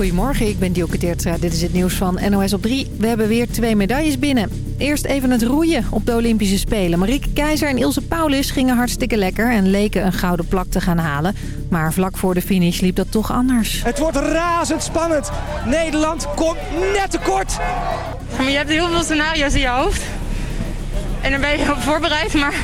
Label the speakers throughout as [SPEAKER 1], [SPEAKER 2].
[SPEAKER 1] Goedemorgen, ik ben Dioke Teertstra. Dit is het nieuws van NOS op 3. We hebben weer twee medailles binnen. Eerst even het roeien op de Olympische Spelen. Marieke Keizer en Ilse Paulus gingen hartstikke lekker... en leken een gouden plak te gaan halen. Maar vlak voor de finish liep dat toch anders.
[SPEAKER 2] Het wordt razendspannend. Nederland komt net tekort.
[SPEAKER 3] Maar je hebt heel veel scenario's in je hoofd. En dan ben je op voorbereid, maar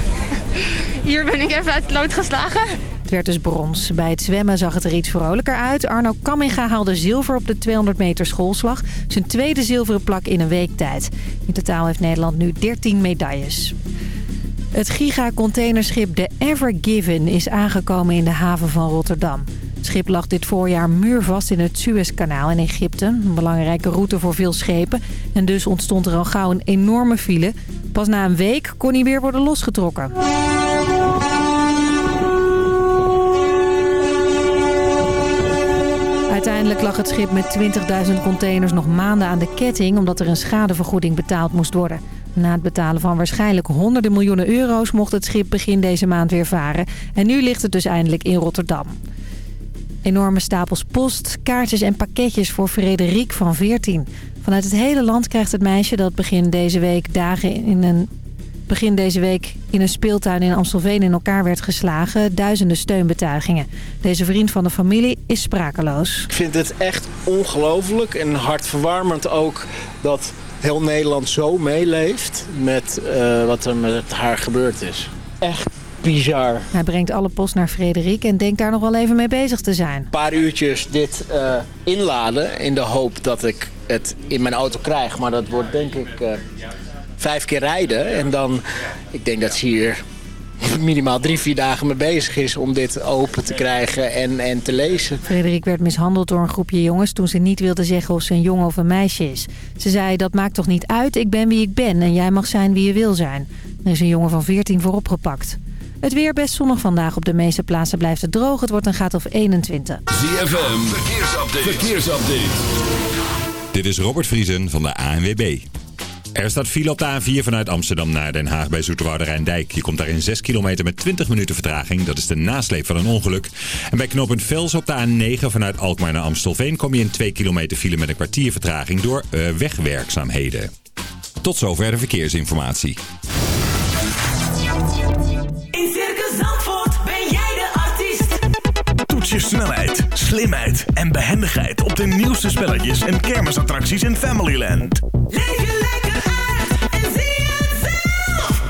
[SPEAKER 3] hier ben ik even uit het lood geslagen.
[SPEAKER 1] Het werd dus brons. Bij het zwemmen zag het er iets vrolijker uit. Arno Kamminga haalde zilver op de 200 meter schoolslag. Zijn tweede zilveren plak in een week tijd. In totaal heeft Nederland nu 13 medailles. Het giga-containerschip de Ever Given is aangekomen in de haven van Rotterdam. Het schip lag dit voorjaar muurvast in het Suezkanaal in Egypte. Een belangrijke route voor veel schepen. En dus ontstond er al gauw een enorme file. Pas na een week kon hij weer worden losgetrokken. Uiteindelijk lag het schip met 20.000 containers nog maanden aan de ketting... omdat er een schadevergoeding betaald moest worden. Na het betalen van waarschijnlijk honderden miljoenen euro's... mocht het schip begin deze maand weer varen. En nu ligt het dus eindelijk in Rotterdam. Enorme stapels post, kaartjes en pakketjes voor Frederik van 14. Vanuit het hele land krijgt het meisje dat begin deze week dagen in een begin deze week in een speeltuin in Amstelveen in elkaar werd geslagen. Duizenden steunbetuigingen. Deze vriend van de familie is sprakeloos.
[SPEAKER 4] Ik vind het echt ongelooflijk en hartverwarmend ook dat heel Nederland zo meeleeft met uh, wat er met haar gebeurd is. Echt bizar.
[SPEAKER 1] Hij brengt alle post naar Frederik en denkt daar nog wel even mee bezig te zijn. Een
[SPEAKER 4] paar uurtjes dit uh, inladen in de hoop dat ik het in mijn auto krijg. Maar dat wordt denk ik... Uh, vijf keer rijden. En dan, ik denk dat ze hier minimaal drie, vier dagen mee bezig is om dit open te krijgen en, en te lezen.
[SPEAKER 1] Frederik werd mishandeld door een groepje jongens toen ze niet wilde zeggen of ze een jongen of een meisje is. Ze zei, dat maakt toch niet uit, ik ben wie ik ben en jij mag zijn wie je wil zijn. Er is een jongen van 14 voor opgepakt. Het weer best zonnig vandaag. Op de meeste plaatsen blijft het droog. Het wordt een graad of 21.
[SPEAKER 5] ZFM, verkeersupdate. verkeersupdate. Dit is Robert Vriesen van de ANWB. Er staat file op de A4 vanuit Amsterdam naar Den Haag bij Zoeterwoude Rijndijk. Je komt daar in 6 kilometer met 20 minuten vertraging. Dat is de nasleep van een ongeluk. En bij knooppunt Vels op de A9 vanuit Alkmaar naar Amstelveen... kom je in 2 kilometer file met een kwartier vertraging door uh, wegwerkzaamheden. Tot zover de verkeersinformatie.
[SPEAKER 6] In Circus Zandvoort ben jij de artiest. Toets je snelheid, slimheid en behendigheid op de nieuwste spelletjes en kermisattracties in Familyland. Leef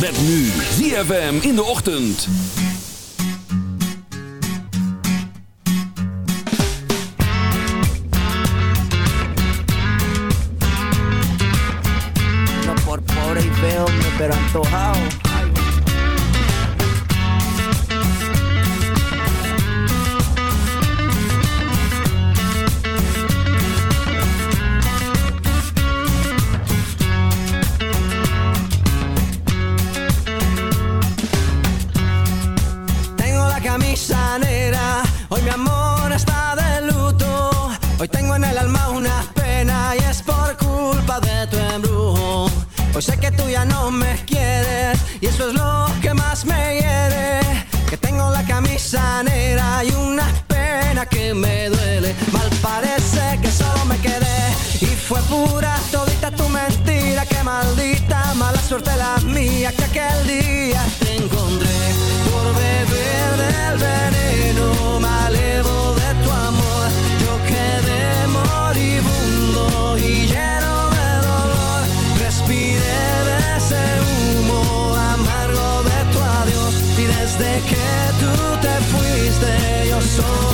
[SPEAKER 7] Met nu ZFM in de ochtend.
[SPEAKER 8] pero antojado. suerte la mía que aquel día te encontré por beber del veneno malevo de tu amor. Yo quedé moribundo y lleno de dolor. Respiré de ese humo amargo de tu adiós y
[SPEAKER 9] desde que
[SPEAKER 8] tú te fuiste yo soy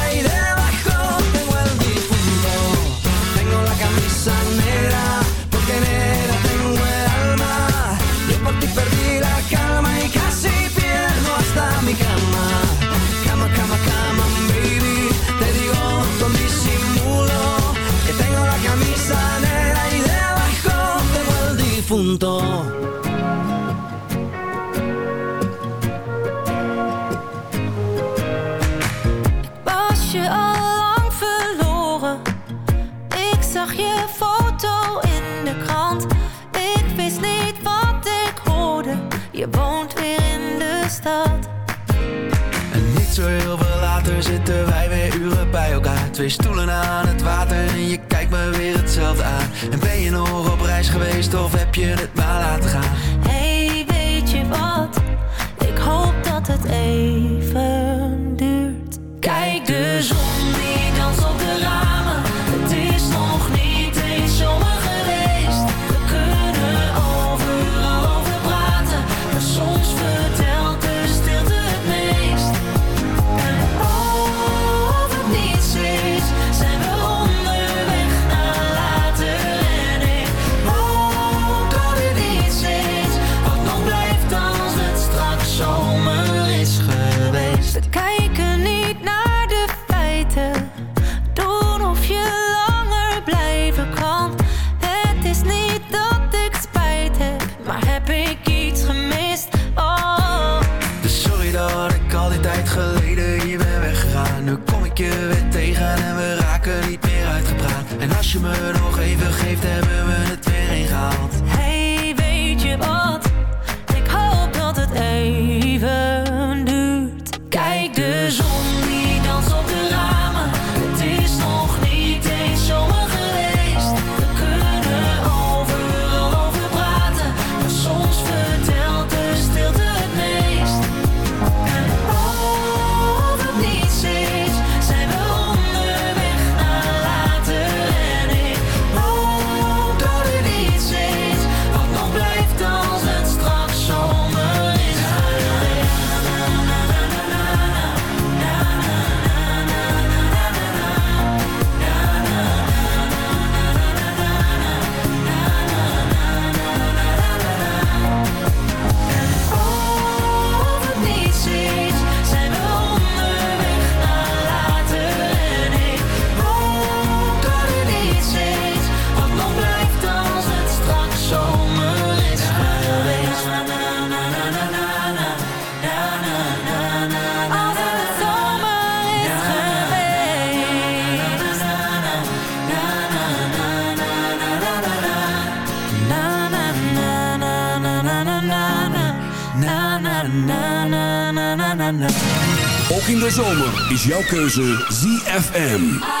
[SPEAKER 8] difunto.
[SPEAKER 10] was je al lang verloren. Ik zag je foto in de krant. Ik wist niet wat ik hoorde. Je woont weer in de stad.
[SPEAKER 8] En niet zo heel veel later zitten wij weer uren bij elkaar. Twee stoelen aan het water en je weer hetzelfde aan. En ben je nog op reis geweest of heb je het maar laten gaan?
[SPEAKER 10] Hey, weet je wat? Ik hoop dat het even
[SPEAKER 7] jouw keuze ZFM.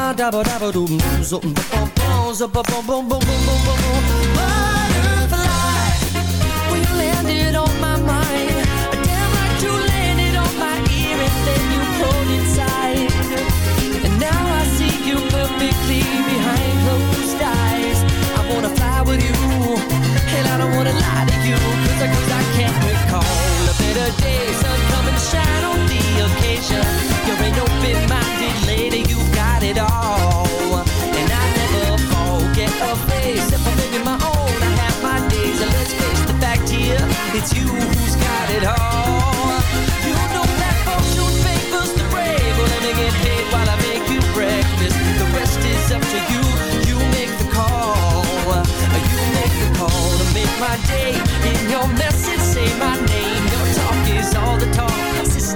[SPEAKER 11] Dabba da ba da ba doom doom zo ba bum bum zo ba bum bum bum bum bum bum bum butterfly. We landed on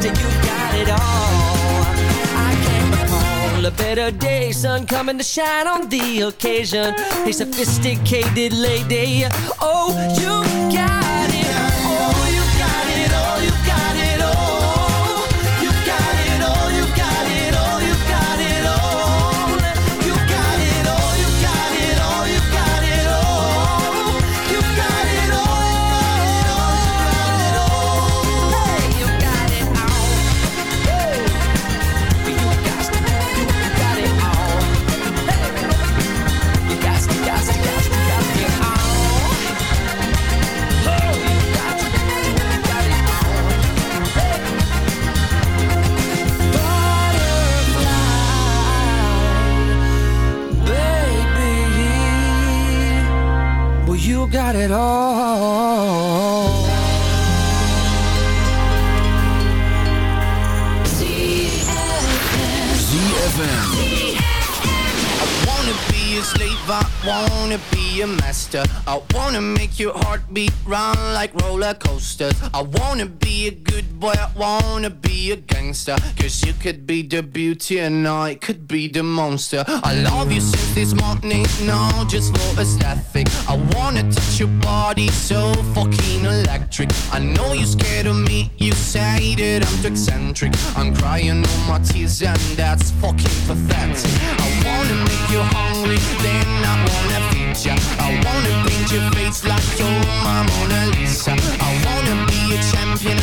[SPEAKER 11] talk. Sister, you got it all. I can't recall a better day. Sun coming to shine on the occasion. A sophisticated lady. Oh, you it all.
[SPEAKER 12] I wanna be a slave, I wanna be a master. I wanna make your heartbeat run like roller coasters. I wanna be a good boy, I wanna be a gangster. Cause you could be the beauty and I could be the monster. I love you since this morning, no, just for aesthetic. I wanna touch your body so fucking electric. I know you're scared of me, you say that I'm too eccentric. I'm crying all my tears and that's fucking pathetic. I wanna make you hungry, then I wanna feed ya. I wanna paint your face like you're Mona Lisa. I wanna be a champion,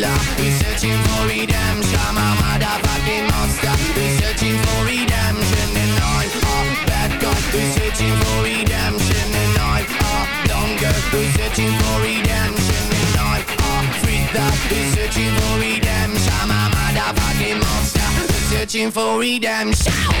[SPEAKER 12] healer who's searching for redemption. I'm a motherfucking monster. Who's searching for redemption. And I'm a bad guy. Who's searching for redemption. And I'm a girl who's searching for redemption. And I'm a freak who's searching for redemption. I'm a motherfucking monster. Who's searching for redemption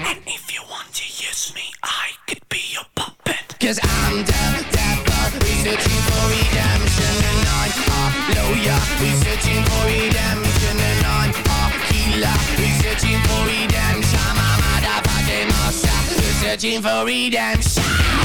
[SPEAKER 12] Devil, researching for redemption And I'm a lawyer, researching for redemption And I'm a healer, researching for redemption. A motherfucking monster, researching for redemption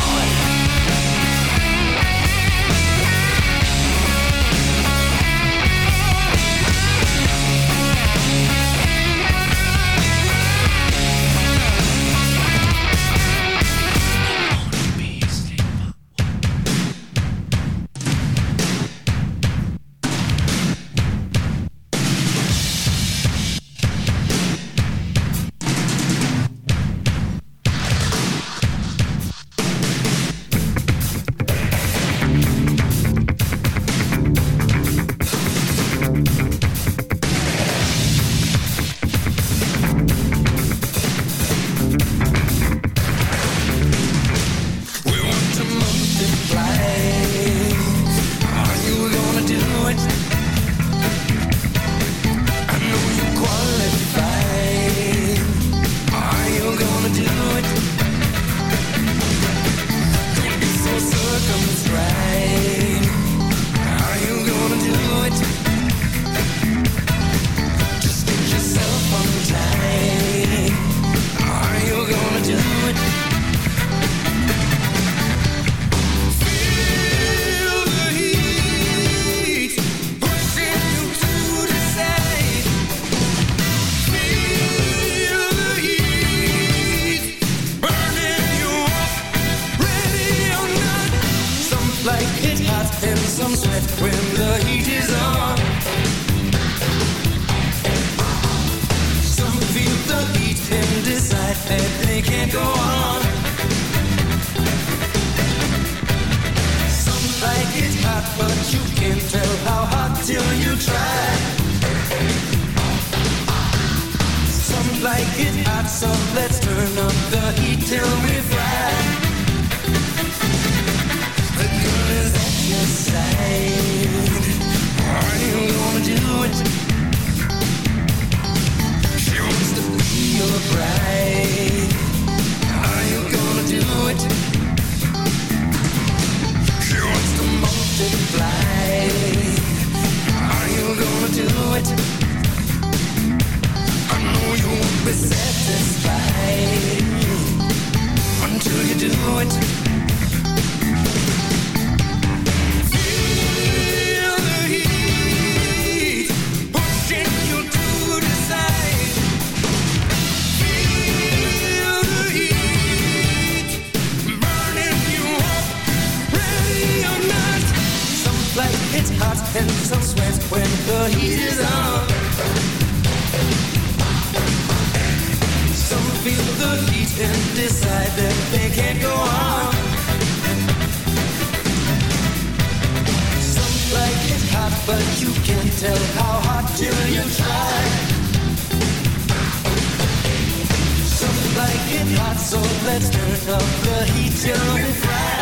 [SPEAKER 11] the heat till we fry.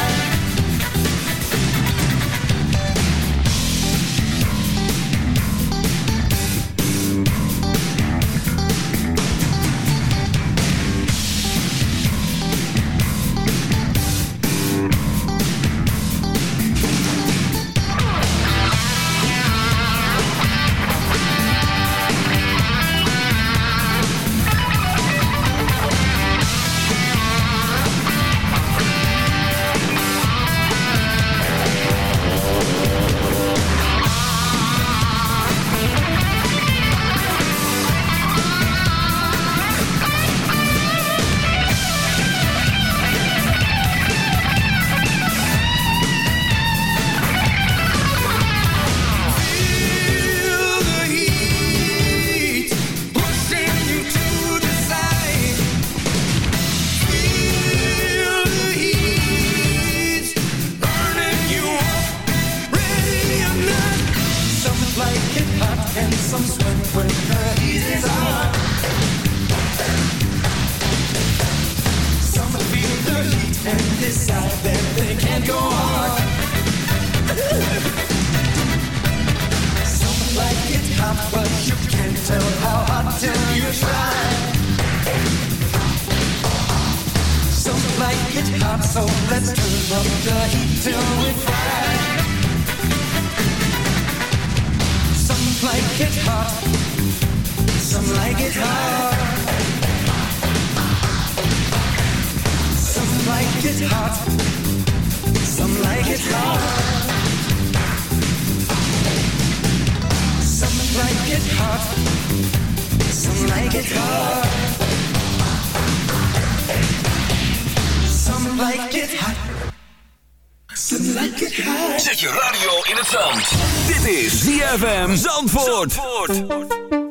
[SPEAKER 11] it hot. Some like it hot. Some like it hot. Some like it hot.
[SPEAKER 13] Zet je radio in het zand. Dit is ZFM Zandvoort. Zandvoort.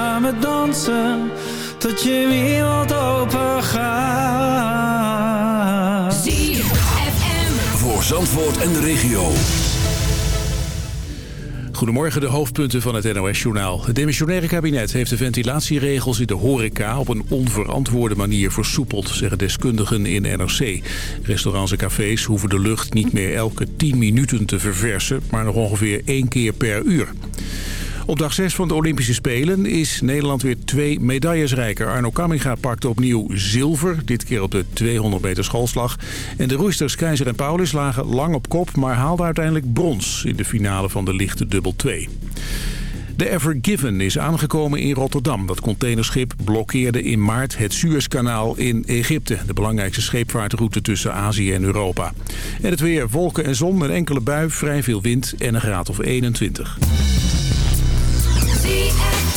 [SPEAKER 11] Samen dansen, tot je wereld open gaat.
[SPEAKER 7] Voor Zandvoort en de regio.
[SPEAKER 14] Goedemorgen, de hoofdpunten van het NOS-journaal. Het demissionaire kabinet heeft de ventilatieregels in de horeca... op een onverantwoorde manier versoepeld, zeggen deskundigen in NRC. Restaurants en cafés hoeven de lucht niet meer elke 10 minuten te verversen... maar nog ongeveer één keer per uur. Op dag 6 van de Olympische Spelen is Nederland weer twee medailles rijker. Arno Kamminga pakte opnieuw zilver, dit keer op de 200 meter schoolslag. En de roeisters Keizer en Paulus lagen lang op kop... maar haalden uiteindelijk brons in de finale van de lichte dubbel 2. De Ever Given is aangekomen in Rotterdam. Dat containerschip blokkeerde in maart het Suezkanaal in Egypte. De belangrijkste scheepvaartroute tussen Azië en Europa. En het weer, wolken en zon, een enkele bui, vrij veel wind en een graad of 21.
[SPEAKER 15] ZFM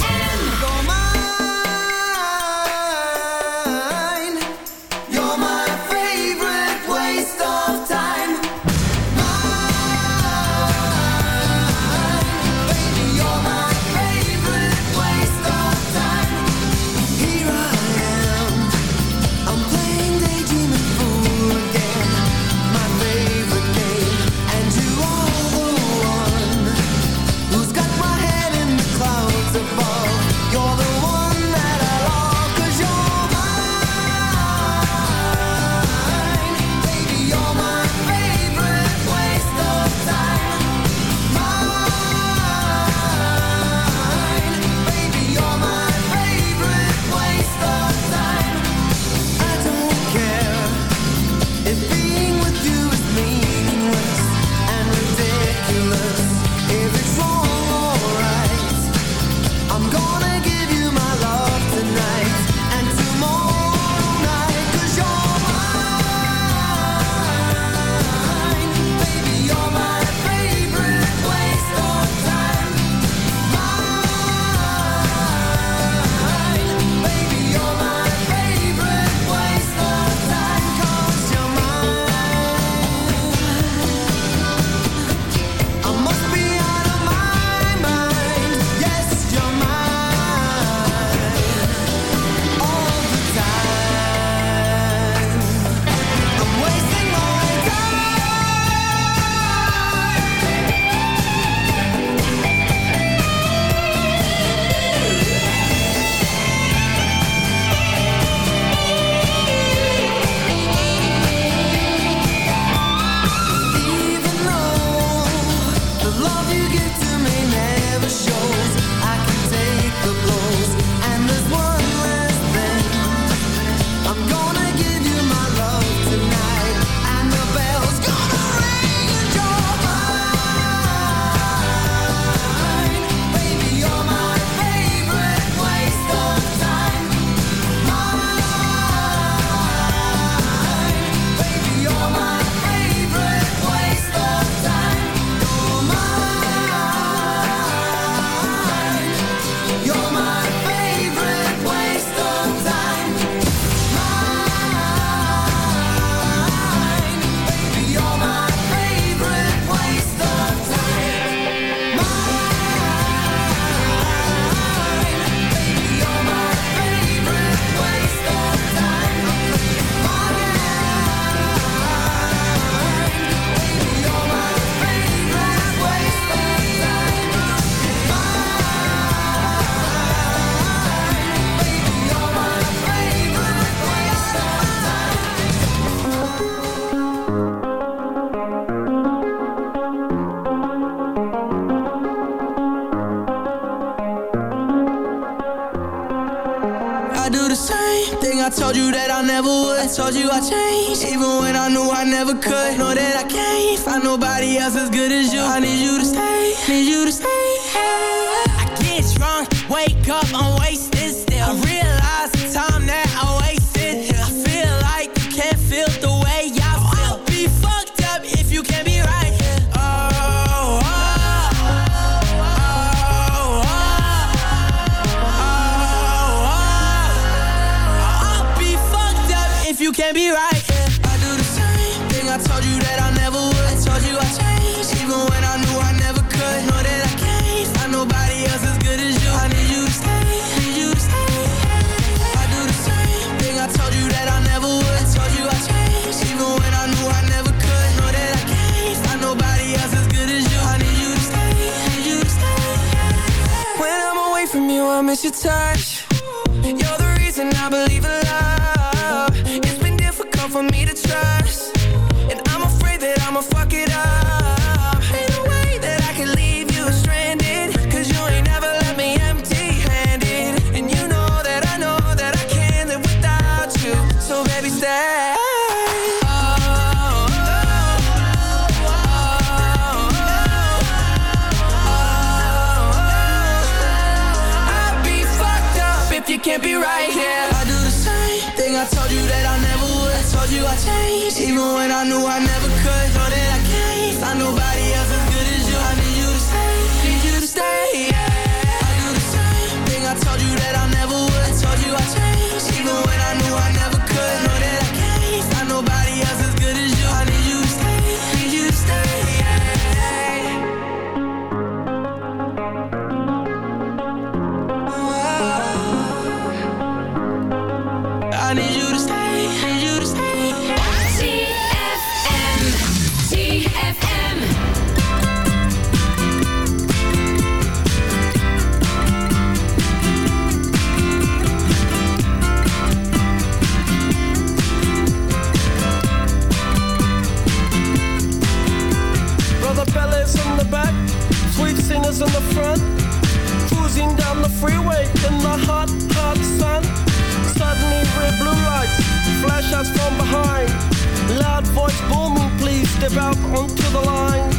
[SPEAKER 15] step out onto the line.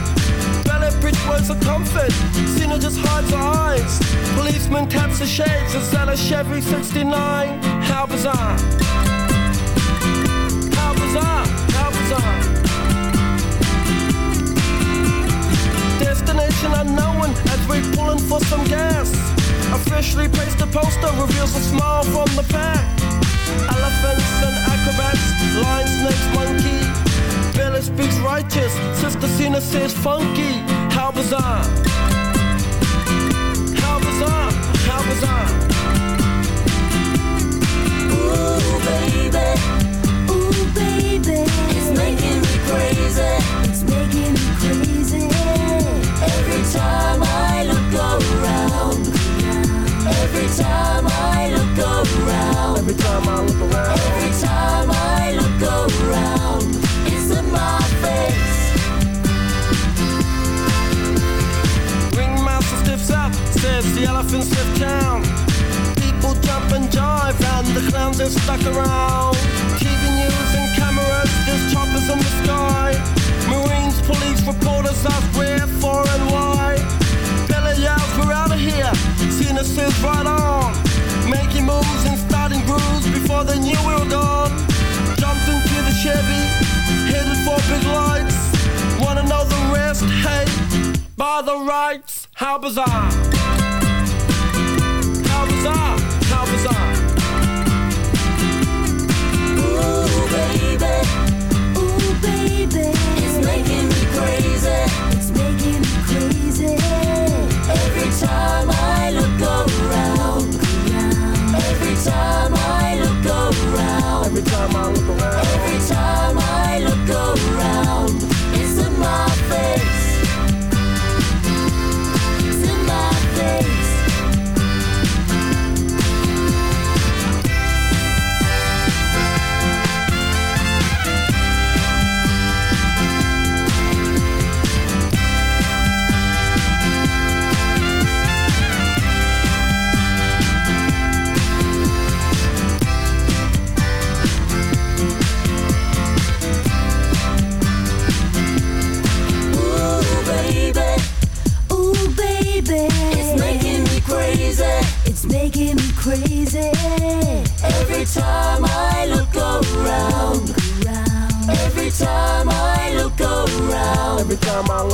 [SPEAKER 15] Ballet bridge was a comfort, Cena just hides her eyes. Policeman taps the shades, is that a Chevy 69? How bizarre. How bizarre, how bizarre. Destination unknown as we pulling for some gas. Officially placed a poster reveals a smile from the back. Elephants and acrobats, lion, snakes, monkeys speaks righteous. Sister Cena says funky. How bizarre. How. How.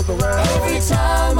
[SPEAKER 10] look around. Every time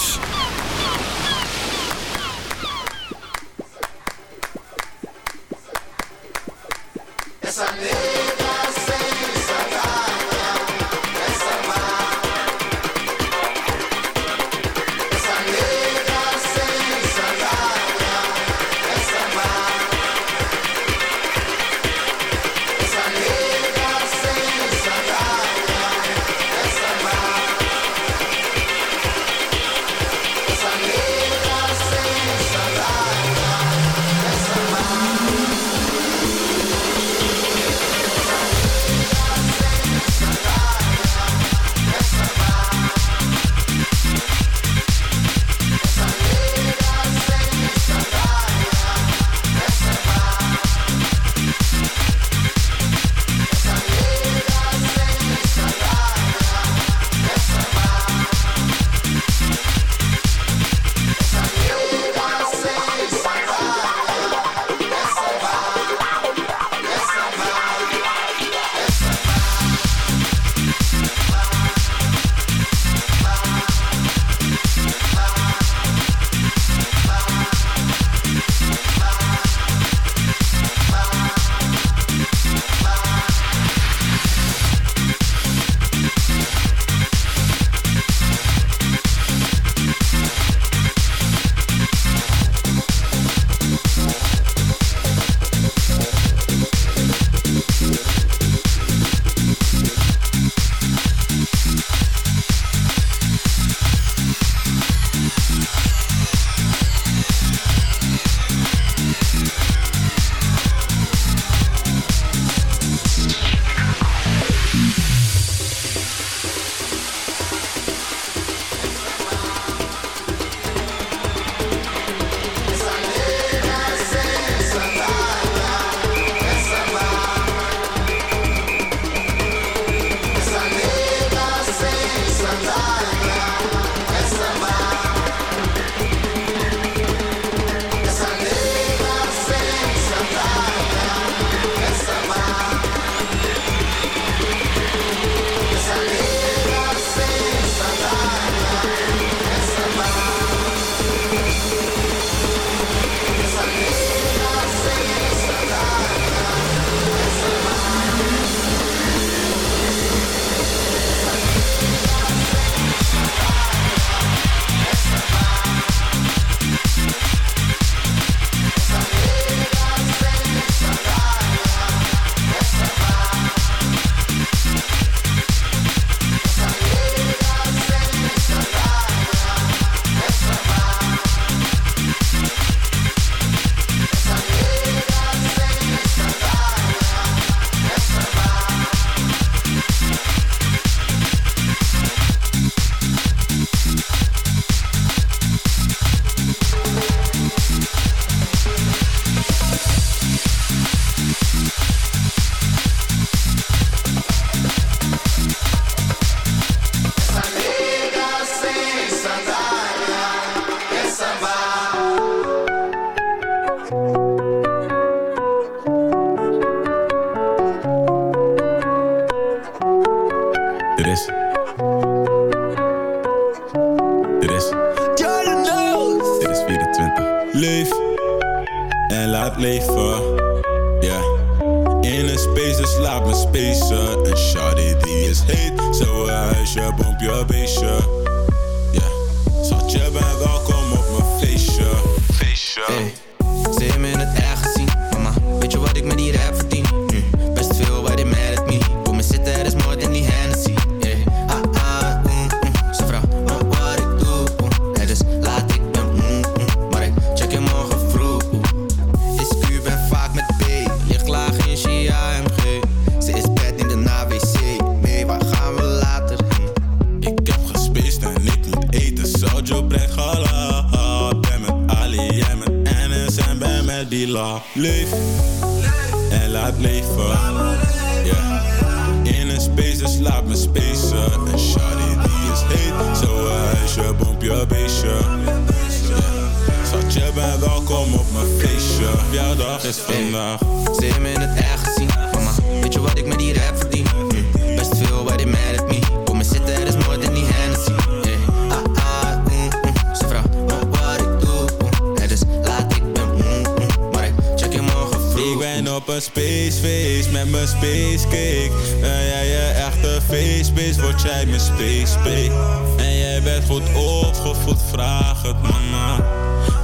[SPEAKER 16] spaceface, met
[SPEAKER 17] mijn spacecake. Ben jij je echte facebase, word jij mijn spacebake. En jij bent goed opgevoed, vraag het mama.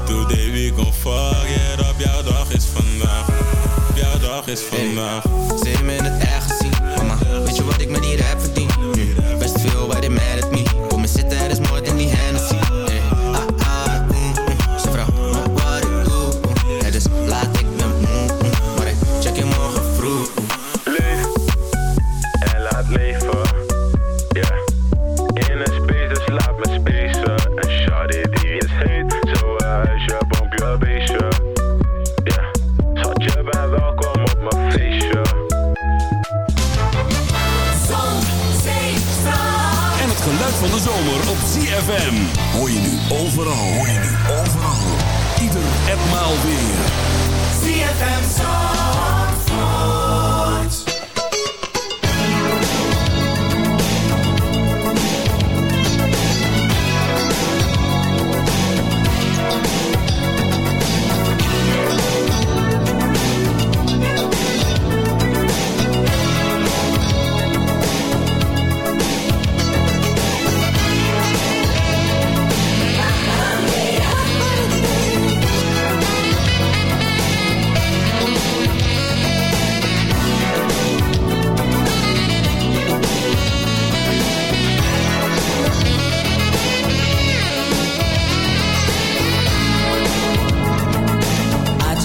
[SPEAKER 17] Today we gon' fuck it up, jouw dag is vandaag. Jouw dag is vandaag.
[SPEAKER 16] Hey, ze in het echt gezien, mama. Weet je wat ik met die rap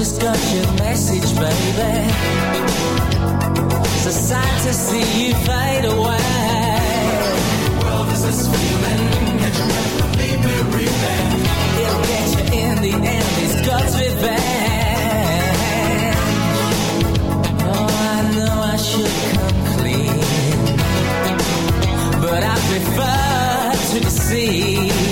[SPEAKER 11] just got your message, baby. It's a sight to see you fade away. Well, this is feeling that you definitely believing. He'll get you in the end. It's God's revenge. Oh, I know I should come clean, but I prefer to deceive.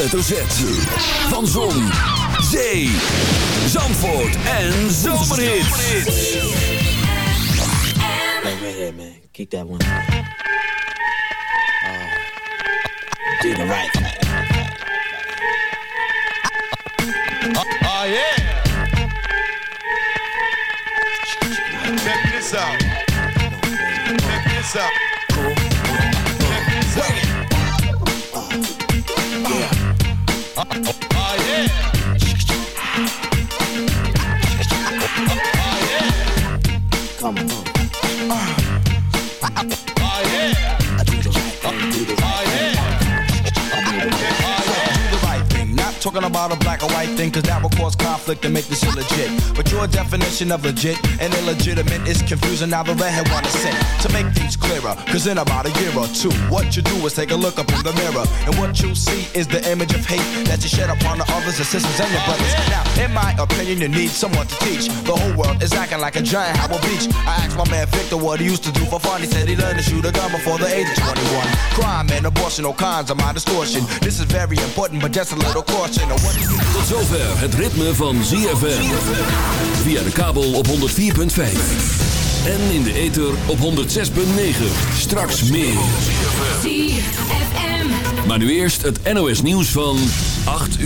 [SPEAKER 7] Hoofdletter Z. Van Zon, Zee, Zandvoort en Zomerhits.
[SPEAKER 18] Hey, right man. Keep that one. Oh, do the right
[SPEAKER 19] white thing, cause that will cause conflict and make this illegit. But your definition of legit and illegitimate is confusing. Now the redhead wanna say to make things clearer. Cause in about a year or two, what you do is take a look up in the mirror. And what you see is the image of hate that you shed upon the others, your sisters, and your brothers. Now, in my opinion, you need someone to teach. The whole world is acting like a giant Howard Beach. I asked my man Victor what he used to do for fun. He said he learned to shoot a gun before the age of 21. Crime and abortion, all kinds of my distortion. This is very important, but just a little caution.
[SPEAKER 7] Tot zover het ritme van ZFM. Via de kabel op 104.5. En in de ether op 106.9. Straks meer.
[SPEAKER 10] ZFM.
[SPEAKER 7] Maar nu eerst het NOS nieuws van 8 uur.